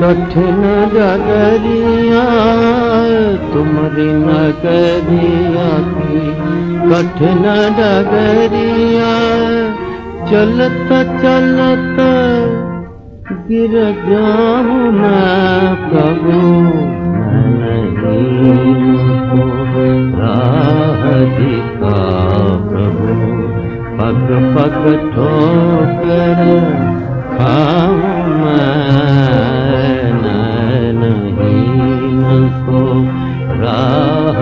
कठिन डगरिया तुम्हारी नगरिया की। कठिन डगरिया चलत चलत गिर जाऊँ मैं प्रभु। प्रभु। पग पग ठोकर खाऊं मैं।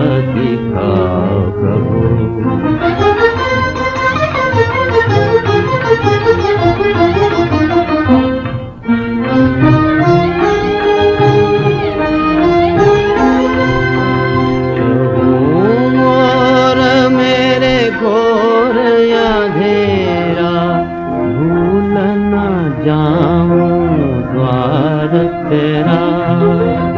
दिखा प्रभु। मेरे घोर भूल न जाऊँ द्वार तेरा।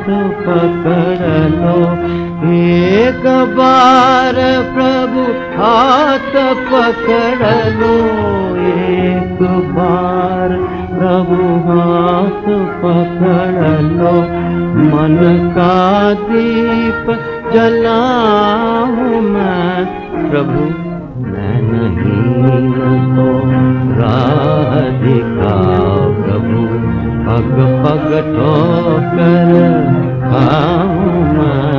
हाथ पकड़ लो एक बार प्रभु हाथ पकड़ लो एक बार प्रभु हाथ पकड़ लो मन का दीप जलाऊं मैं, प्रभु मैं पग पग ठोकर खाऊं मैं।